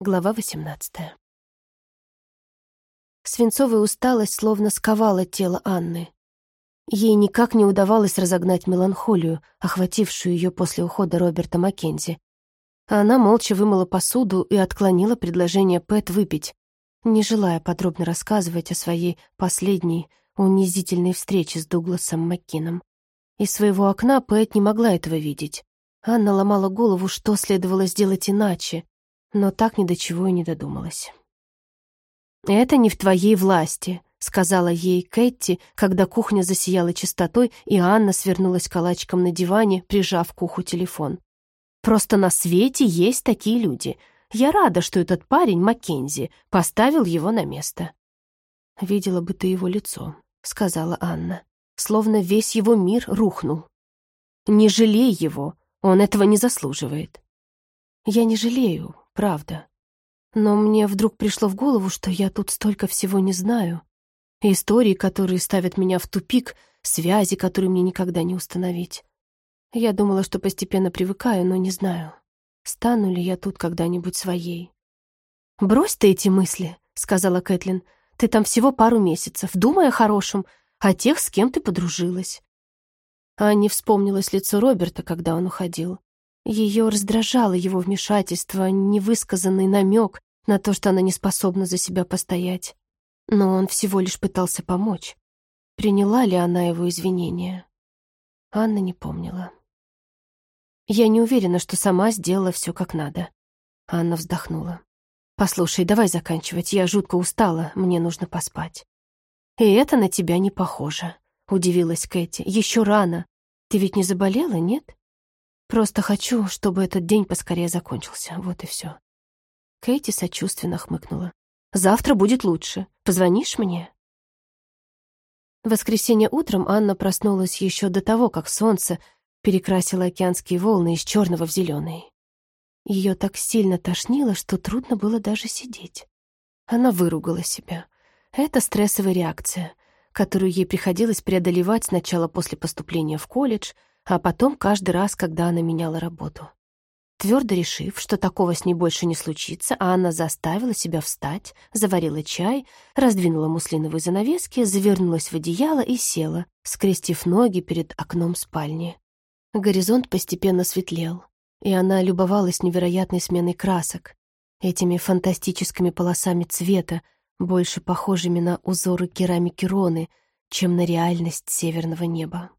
Глава 18. Свинцовая усталость словно сковала тело Анны. Ей никак не удавалось разогнать меланхолию, охватившую ее после ухода Роберта Маккензи. Она молча вымыла посуду и отклонила предложение Пэт выпить, не желая подробно рассказывать о своей последней унизительной встрече с Дугласом Маккином. Из своего окна Пэт не могла этого видеть. Анна ломала голову, что следовало сделать иначе, но так ни до чего и не додумалась. «Это не в твоей власти», — сказала ей Кэти, когда кухня засияла чистотой, и Анна свернулась калачиком на диване, прижав к уху телефон. «Просто на свете есть такие люди. Я рада, что этот парень, Маккензи, поставил его на место». «Видела бы ты его лицо», — сказала Анна, словно весь его мир рухнул. «Не жалей его, он этого не заслуживает». «Я не жалею, правда. Но мне вдруг пришло в голову, что я тут столько всего не знаю. Истории, которые ставят меня в тупик, связи, которые мне никогда не установить. Я думала, что постепенно привыкаю, но не знаю, стану ли я тут когда-нибудь своей. «Брось ты эти мысли», — сказала Кэтлин. «Ты там всего пару месяцев, думай о хорошем, о тех, с кем ты подружилась». А не вспомнилось лицо Роберта, когда он уходил. Ее раздражало его вмешательство, невысказанный намек на то, что она не способна за себя постоять. Но он всего лишь пытался помочь. Приняла ли она его извинения? Анна не помнила. «Я не уверена, что сама сделала все как надо». Анна вздохнула. «Послушай, давай заканчивать, я жутко устала, мне нужно поспать». «И это на тебя не похоже», — удивилась Кэти. «Еще рано. Ты ведь не заболела, нет?» Просто хочу, чтобы этот день поскорее закончился. Вот и все. Кэти сочувственно хмыкнула. «Завтра будет лучше. Позвонишь мне?» В воскресенье утром Анна проснулась еще до того, как солнце перекрасило океанские волны из черного в зеленый. Ее так сильно тошнило, что трудно было даже сидеть. Она выругала себя. Это стрессовая реакция, которую ей приходилось преодолевать сначала после поступления в колледж — а потом каждый раз, когда она меняла работу. Твердо решив, что такого с ней больше не случится, Анна заставила себя встать, заварила чай, раздвинула муслиновые занавески, завернулась в одеяло и села, скрестив ноги перед окном спальни. Горизонт постепенно светлел, и она любовалась невероятной сменой красок, этими фантастическими полосами цвета, больше похожими на узоры керамики Роны, чем на реальность северного неба.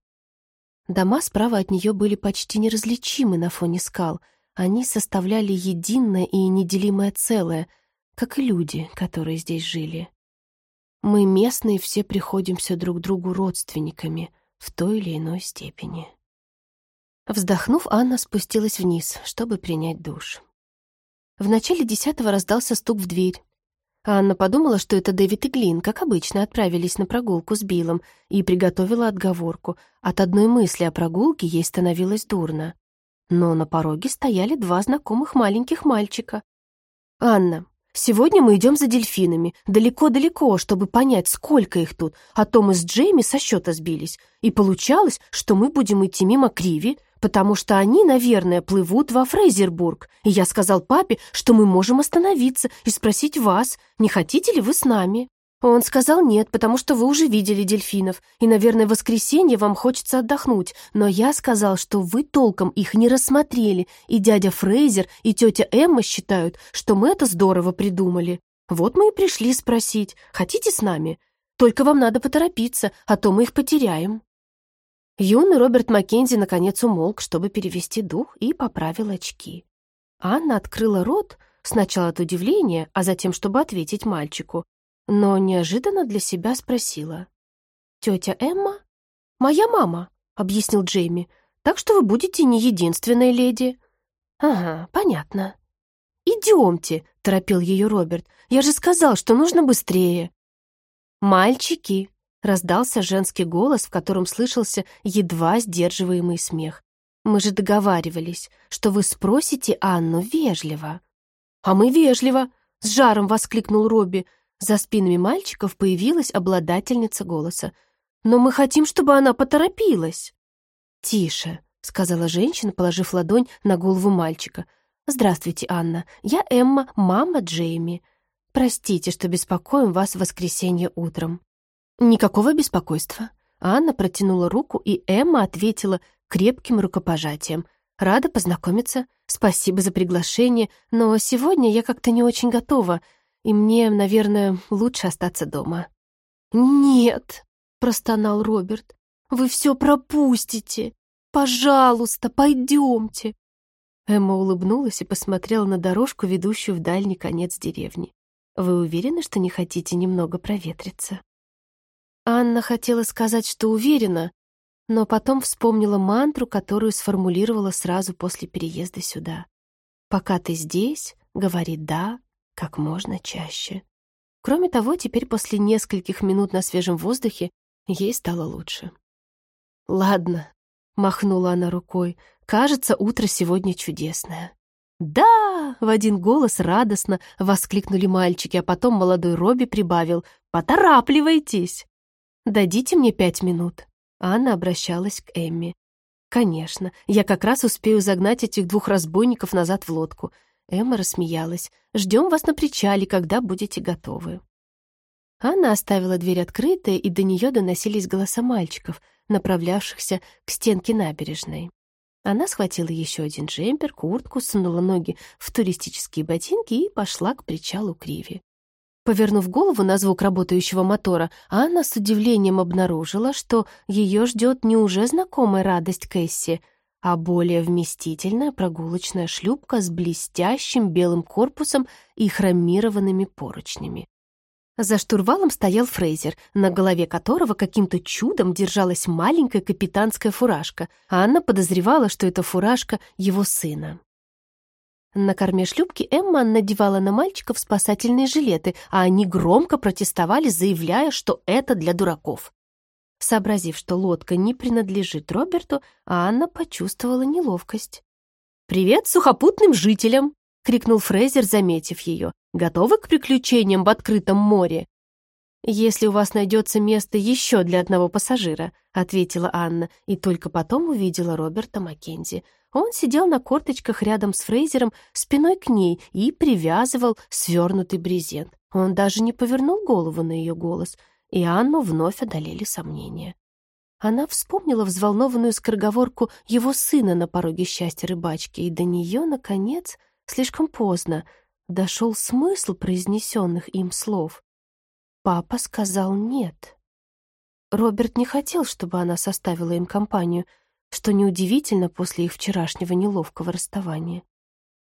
Дома справа от нее были почти неразличимы на фоне скал. Они составляли единое и неделимое целое, как и люди, которые здесь жили. Мы, местные, все приходимся друг другу родственниками в той или иной степени. Вздохнув, Анна спустилась вниз, чтобы принять душ. В начале десятого раздался стук в дверь. Анна подумала, что это Дэвид и Глин, как обычно, отправились на прогулку с Биллом и приготовила отговорку. От одной мысли о прогулке ей становилось дурно. Но на пороге стояли два знакомых маленьких мальчика. «Анна, сегодня мы идем за дельфинами, далеко-далеко, чтобы понять, сколько их тут, а то мы с Джейми со счета сбились, и получалось, что мы будем идти мимо Криви, потому что они, наверное, плывут во Фрейзербург, и я сказал папе, что мы можем остановиться и спросить вас, не хотите ли вы с нами. Он сказал нет, потому что вы уже видели дельфинов, и, наверное, в воскресенье вам хочется отдохнуть, но я сказал, что вы толком их не рассмотрели, и дядя Фрейзер и тетя Эмма считают, что мы это здорово придумали. Вот мы и пришли спросить, хотите с нами? Только вам надо поторопиться, а то мы их потеряем». Юный Роберт Маккензи наконец умолк, чтобы перевести дух, и поправил очки. Анна открыла рот, сначала от удивления, а затем, чтобы ответить мальчику, но неожиданно для себя спросила. «Тетя Эмма?» «Моя мама», — объяснил Джейми, «так что вы будете не единственной леди». «Ага, понятно». «Идемте», — торопил ее Роберт, «я же сказал, что нужно быстрее». «Мальчики», Раздался женский голос, в котором слышался едва сдерживаемый смех. «Мы же договаривались, что вы спросите Анну вежливо». «А мы вежливо!» — с жаром воскликнул Робби. За спинами мальчиков появилась обладательница голоса. «Но мы хотим, чтобы она поторопилась». «Тише», — сказала женщина, положив ладонь на голову мальчика. «Здравствуйте, Анна. Я Эмма, мама Джейми. Простите, что беспокоим вас в воскресенье утром». «Никакого беспокойства». Анна протянула руку, и Эмма ответила крепким рукопожатием. «Рада познакомиться. Спасибо за приглашение, но сегодня я как-то не очень готова, и мне, наверное, лучше остаться дома». «Нет», — простонал Роберт, — «вы все пропустите. Пожалуйста, пойдемте». Эмма улыбнулась и посмотрела на дорожку, ведущую в дальний конец деревни. «Вы уверены, что не хотите немного проветриться?» Анна хотела сказать, что уверена, но потом вспомнила мантру, которую сформулировала сразу после переезда сюда. «Пока ты здесь, говори «да» как можно чаще». Кроме того, теперь после нескольких минут на свежем воздухе ей стало лучше. «Ладно», — махнула она рукой, — «кажется, утро сегодня чудесное». «Да!» — в один голос радостно воскликнули мальчики, а потом молодой Робби прибавил «Поторапливайтесь!» «Дадите мне пять минут». Анна обращалась к Эмми. «Конечно, я как раз успею загнать этих двух разбойников назад в лодку. Эмма рассмеялась. «Ждем вас на причале, когда будете готовы». Анна оставила дверь открытой, и до нее доносились голоса мальчиков, направлявшихся к стенке набережной. Она схватила еще один джемпер, куртку, сунула ноги в туристические ботинки и пошла к причалу Криви. Повернув голову на звук работающего мотора, Анна с удивлением обнаружила, что ее ждет не уже знакомая радость Кэсси — а более вместительная прогулочная шлюпка с блестящим белым корпусом и хромированными поручнями. За штурвалом стоял Фрейзер, на голове которого каким-то чудом держалась маленькая капитанская фуражка, а Анна подозревала, что это фуражка его сына. На корме шлюпки Эмма надевала на мальчиков спасательные жилеты, а они громко протестовали, заявляя, что это для дураков. Сообразив, что лодка не принадлежит Роберту, Анна почувствовала неловкость. «Привет сухопутным жителям!» — крикнул Фрейзер, заметив ее. «Готовы к приключениям в открытом море?» «Если у вас найдется место еще для одного пассажира», — ответила Анна, и только потом увидела Роберта Маккензи. Он сидел на корточках рядом с Фрейзером, спиной к ней, и привязывал свернутый брезент. Он даже не повернул голову на ее голос — и Анну вновь одолели сомнения. Она вспомнила взволнованную скороговорку его сына на пороге счастья рыбачки, и до нее, наконец, слишком поздно, дошел смысл произнесенных им слов. Папа сказал «нет». Роберт не хотел, чтобы она составила им компанию, что неудивительно после их вчерашнего неловкого расставания.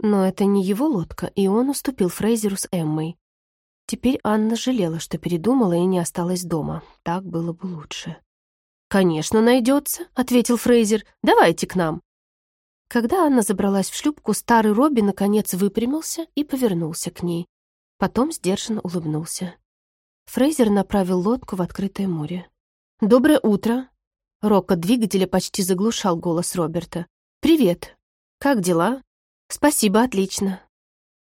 Но это не его лодка, и он уступил Фрейзеру с Эммой. Теперь Анна жалела, что передумала и не осталась дома. Так было бы лучше. «Конечно, найдется», — ответил Фрейзер. «Давайте к нам». Когда Анна забралась в шлюпку, старый Робби наконец выпрямился и повернулся к ней. Потом сдержанно улыбнулся. Фрейзер направил лодку в открытое море. «Доброе утро!» Рокот двигателя почти заглушал голос Роберта. «Привет! Как дела?» «Спасибо, отлично.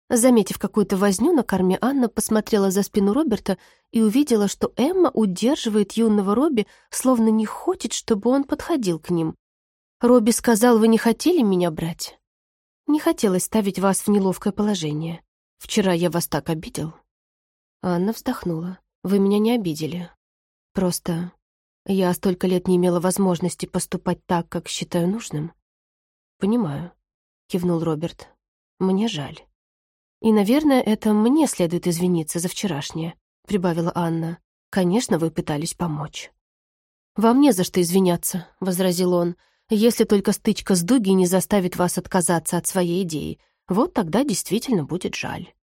Заметив какую-то возню на корме, Анна посмотрела за спину Роберта и увидела, что Эмма удерживает юного Робби, словно не хочет, чтобы он подходил к ним. «Робби сказал, вы не хотели меня брать?» «Не хотелось ставить вас в неловкое положение. Вчера я вас так обидел». Анна вздохнула. «Вы меня не обидели. Просто я столько лет не имела возможности поступать так, как считаю нужным». «Понимаю», — кивнул Роберт. «Мне жаль». «И, наверное, это мне следует извиниться за вчерашнее», — прибавила Анна. «Конечно, вы пытались помочь». «Вам не за что извиняться», — возразил он, «если только стычка с Дуги не заставит вас отказаться от своей идеи. Вот тогда действительно будет жаль».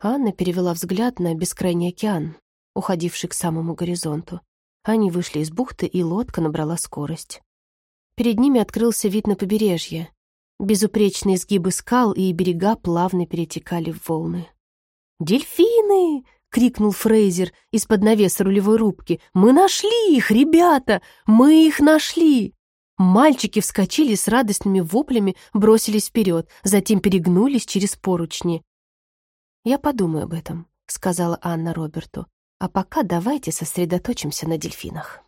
Анна перевела взгляд на бескрайний океан, уходивший к самому горизонту. Они вышли из бухты, и лодка набрала скорость. Перед ними открылся вид на побережье, Безупречные изгибы скал и берега плавно перетекали в волны. «Дельфины!» — крикнул Фрейзер из-под навеса рулевой рубки. «Мы нашли их, ребята! Мы их нашли!» Мальчики вскочили с радостными воплями, бросились вперед, затем перегнулись через поручни. «Я подумаю об этом», — сказала Анна Роберту. «А пока давайте сосредоточимся на дельфинах».